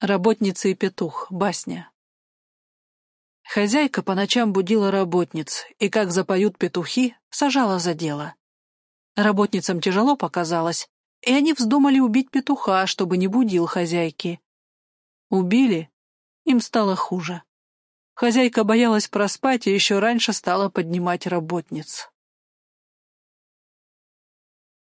Работница и петух. Басня. Хозяйка по ночам будила работниц, и, как запоют петухи, сажала за дело. Работницам тяжело показалось, и они вздумали убить петуха, чтобы не будил хозяйки. Убили, им стало хуже. Хозяйка боялась проспать и еще раньше стала поднимать работниц.